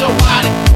your body.